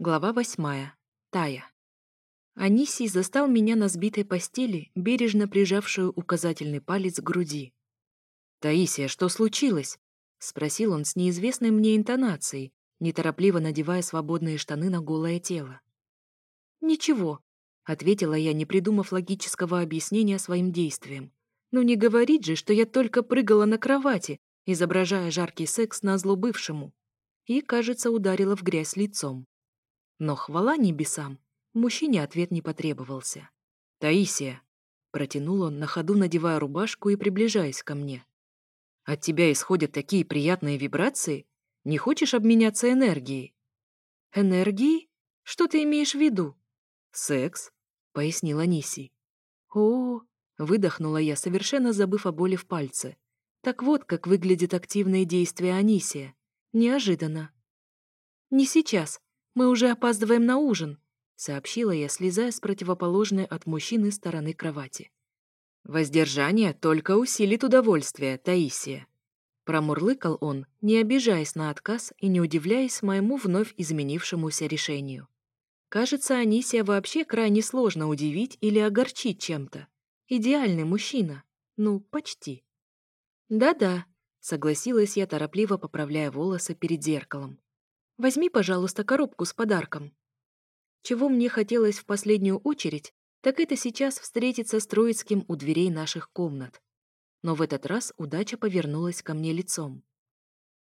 Глава восьмая. Тая. Анисий застал меня на сбитой постели, бережно прижавшую указательный палец к груди. «Таисия, что случилось?» — спросил он с неизвестной мне интонацией, неторопливо надевая свободные штаны на голое тело. «Ничего», — ответила я, не придумав логического объяснения своим действиям. «Ну не говорит же, что я только прыгала на кровати, изображая жаркий секс на злобывшему». И, кажется, ударила в грязь лицом. Но хвала небесам, мужчине ответ не потребовался. «Таисия!» — протянул он, на ходу надевая рубашку и приближаясь ко мне. «От тебя исходят такие приятные вибрации? Не хочешь обменяться энергией?» «Энергией? Что ты имеешь в виду?» «Секс», — пояснила Нисий. «О, Выдохнула я, совершенно забыв о боли в пальце. Так вот, как выглядят активные действия Анисия. Неожиданно. «Не сейчас мы уже опаздываем на ужин», — сообщила я, слезая с противоположной от мужчины стороны кровати. «Воздержание только усилит удовольствие, Таисия», — промурлыкал он, не обижаясь на отказ и не удивляясь моему вновь изменившемуся решению. Кажется, Анисия вообще крайне сложно удивить или огорчить чем-то. Идеальный мужчина. Ну, почти. «Да-да», — согласилась я, торопливо поправляя волосы перед зеркалом. Возьми, пожалуйста, коробку с подарком. Чего мне хотелось в последнюю очередь, так это сейчас встретиться с Троицким у дверей наших комнат. Но в этот раз удача повернулась ко мне лицом.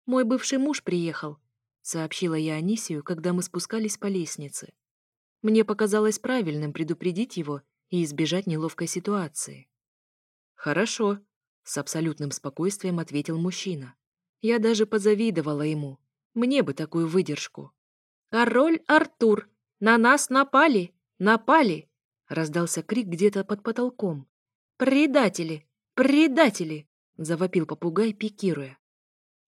«Мой бывший муж приехал», — сообщила я Анисию, когда мы спускались по лестнице. Мне показалось правильным предупредить его и избежать неловкой ситуации. «Хорошо», — с абсолютным спокойствием ответил мужчина. Я даже позавидовала ему. Мне бы такую выдержку. «Король Артур! На нас напали! Напали!» Раздался крик где-то под потолком. «Предатели! Предатели!» Завопил попугай, пикируя.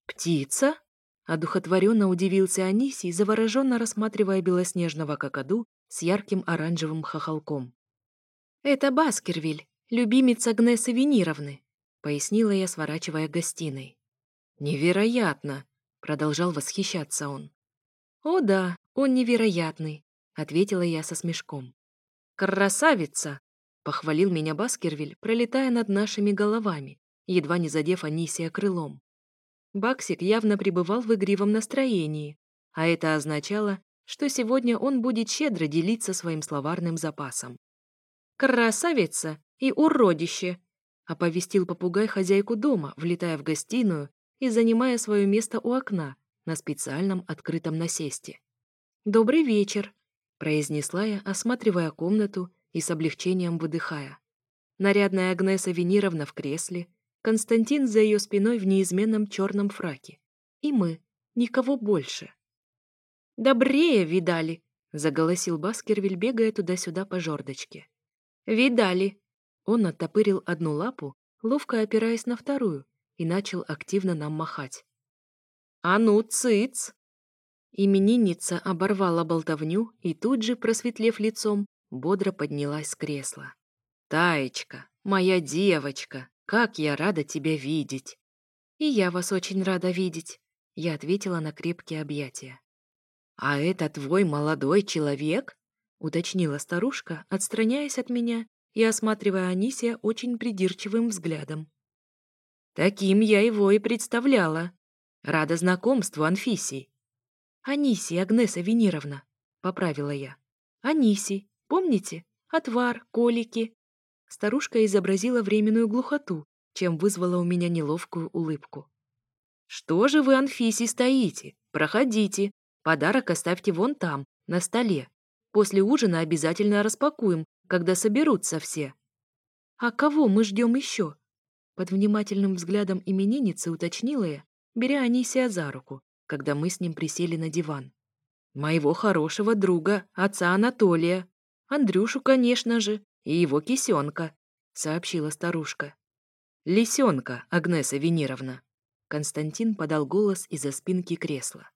«Птица?» Одухотворенно удивился Анисий, завороженно рассматривая белоснежного кокоду с ярким оранжевым хохолком. «Это Баскервиль, любимец Гнессы Венировны», — пояснила я, сворачивая гостиной. «Невероятно!» Продолжал восхищаться он. «О да, он невероятный», — ответила я со смешком. «Красавица!» — похвалил меня Баскервиль, пролетая над нашими головами, едва не задев Анисия крылом. Баксик явно пребывал в игривом настроении, а это означало, что сегодня он будет щедро делиться своим словарным запасом. «Красавица и уродище!» — оповестил попугай хозяйку дома, влетая в гостиную и занимая свое место у окна на специальном открытом насесте. «Добрый вечер», — произнесла я, осматривая комнату и с облегчением выдыхая. Нарядная Агнеса Венировна в кресле, Константин за ее спиной в неизменном черном фраке. И мы. Никого больше. «Добрее, видали!» — заголосил Баскервиль, бегая туда-сюда по жердочке. «Видали!» Он оттопырил одну лапу, ловко опираясь на вторую, и начал активно нам махать. «А ну, цыц!» Именинница оборвала болтовню и тут же, просветлев лицом, бодро поднялась с кресла. «Таечка, моя девочка, как я рада тебя видеть!» «И я вас очень рада видеть», — я ответила на крепкие объятия. «А это твой молодой человек?» — уточнила старушка, отстраняясь от меня и осматривая Анисия очень придирчивым взглядом. Таким я его и представляла. Рада знакомству, Анфисий. Аниси, Агнеса Венировна, поправила я. Аниси, помните? Отвар, колики. Старушка изобразила временную глухоту, чем вызвала у меня неловкую улыбку. «Что же вы, Анфисий, стоите? Проходите. Подарок оставьте вон там, на столе. После ужина обязательно распакуем, когда соберутся все». «А кого мы ждем еще?» Под внимательным взглядом именинницы уточнила я, беря Анисия за руку, когда мы с ним присели на диван. «Моего хорошего друга, отца Анатолия. Андрюшу, конечно же, и его кисенка», — сообщила старушка. «Лисенка, Агнеса Венеровна», — Константин подал голос из-за спинки кресла.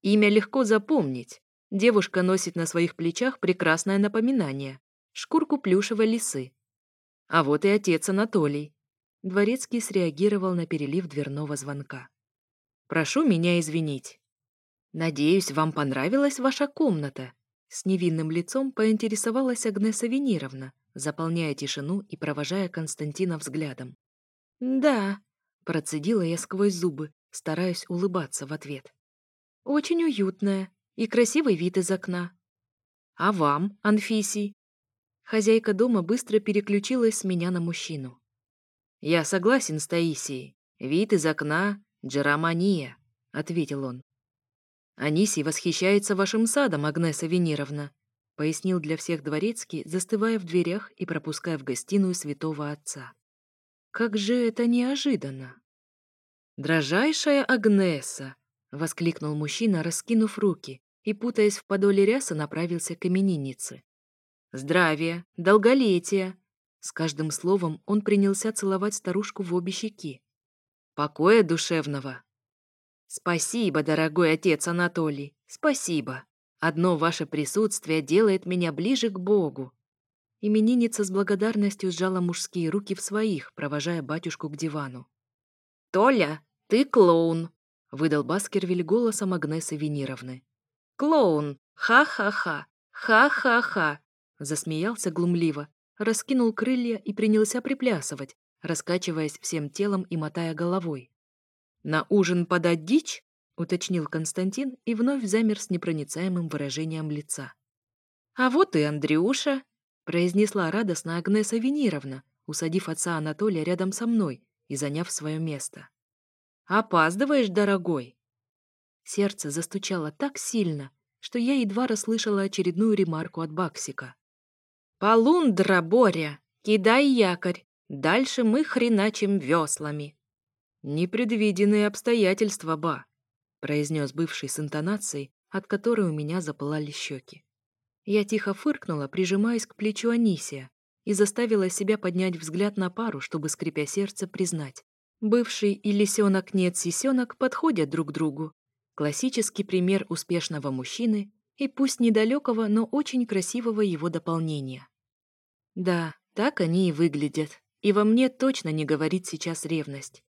«Имя легко запомнить. Девушка носит на своих плечах прекрасное напоминание — шкурку плюшевой лисы. А вот и отец Анатолий. Дворецкий среагировал на перелив дверного звонка. «Прошу меня извинить. Надеюсь, вам понравилась ваша комната?» С невинным лицом поинтересовалась Агнеса Венеровна, заполняя тишину и провожая Константина взглядом. «Да», — процедила я сквозь зубы, стараясь улыбаться в ответ. «Очень уютная и красивый вид из окна». «А вам, Анфисий?» Хозяйка дома быстро переключилась с меня на мужчину. «Я согласен с Таисией. Вид из окна — джеромания», — ответил он. «Анисий восхищается вашим садом, Агнеса Венеровна», — пояснил для всех дворецкий, застывая в дверях и пропуская в гостиную святого отца. «Как же это неожиданно!» «Дрожайшая Агнеса!» — воскликнул мужчина, раскинув руки, и, путаясь в подоле ряса, направился к имениннице. «Здравия! Долголетия! С каждым словом он принялся целовать старушку в обе щеки. «Покоя душевного!» «Спасибо, дорогой отец Анатолий, спасибо! Одно ваше присутствие делает меня ближе к Богу!» Именинница с благодарностью сжала мужские руки в своих, провожая батюшку к дивану. «Толя, ты клоун!» — выдал Баскервиль голосом Агнесы Венировны. «Клоун! Ха-ха-ха! Ха-ха-ха!» — засмеялся глумливо раскинул крылья и принялся приплясывать, раскачиваясь всем телом и мотая головой. «На ужин подать дичь?» — уточнил Константин и вновь замер с непроницаемым выражением лица. «А вот и Андрюша!» — произнесла радостно Агнеса Венировна, усадив отца Анатолия рядом со мной и заняв свое место. «Опаздываешь, дорогой!» Сердце застучало так сильно, что я едва расслышала очередную ремарку от Баксика. «Полундра, Боря! Кидай якорь! Дальше мы хреначим веслами!» «Непредвиденные обстоятельства, ба!» — произнес бывший с интонацией, от которой у меня запылали щеки. Я тихо фыркнула, прижимаясь к плечу Анисия, и заставила себя поднять взгляд на пару, чтобы, скрипя сердце, признать. Бывший и лисенок нет сисенок подходят друг другу. Классический пример успешного мужчины и пусть недалекого, но очень красивого его дополнения. Да, так они и выглядят. И во мне точно не говорит сейчас ревность.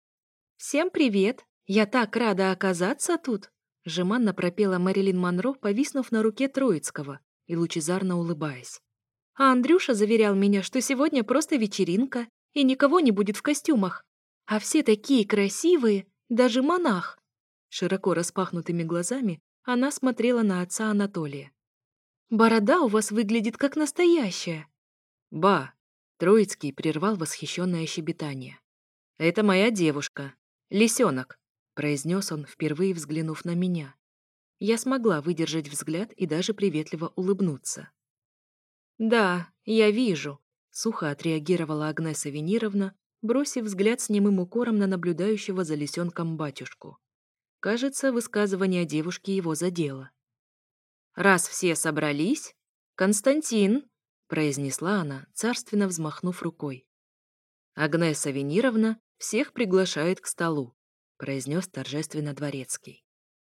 «Всем привет! Я так рада оказаться тут!» Жеманно пропела Мэрилин Монро, повиснув на руке Троицкого и лучезарно улыбаясь. «А Андрюша заверял меня, что сегодня просто вечеринка, и никого не будет в костюмах. А все такие красивые, даже монах!» Широко распахнутыми глазами она смотрела на отца Анатолия. «Борода у вас выглядит как настоящая!» «Ба!» — Троицкий прервал восхищенное щебетание. «Это моя девушка. Лисенок!» — произнес он, впервые взглянув на меня. Я смогла выдержать взгляд и даже приветливо улыбнуться. «Да, я вижу», — сухо отреагировала Агнеса Венировна, бросив взгляд с немым укором на наблюдающего за лисенком батюшку. Кажется, высказывание девушки его задело. «Раз все собрались, Константин!» произнесла она, царственно взмахнув рукой. «Агнеса Венировна всех приглашает к столу», произнес торжественно Дворецкий.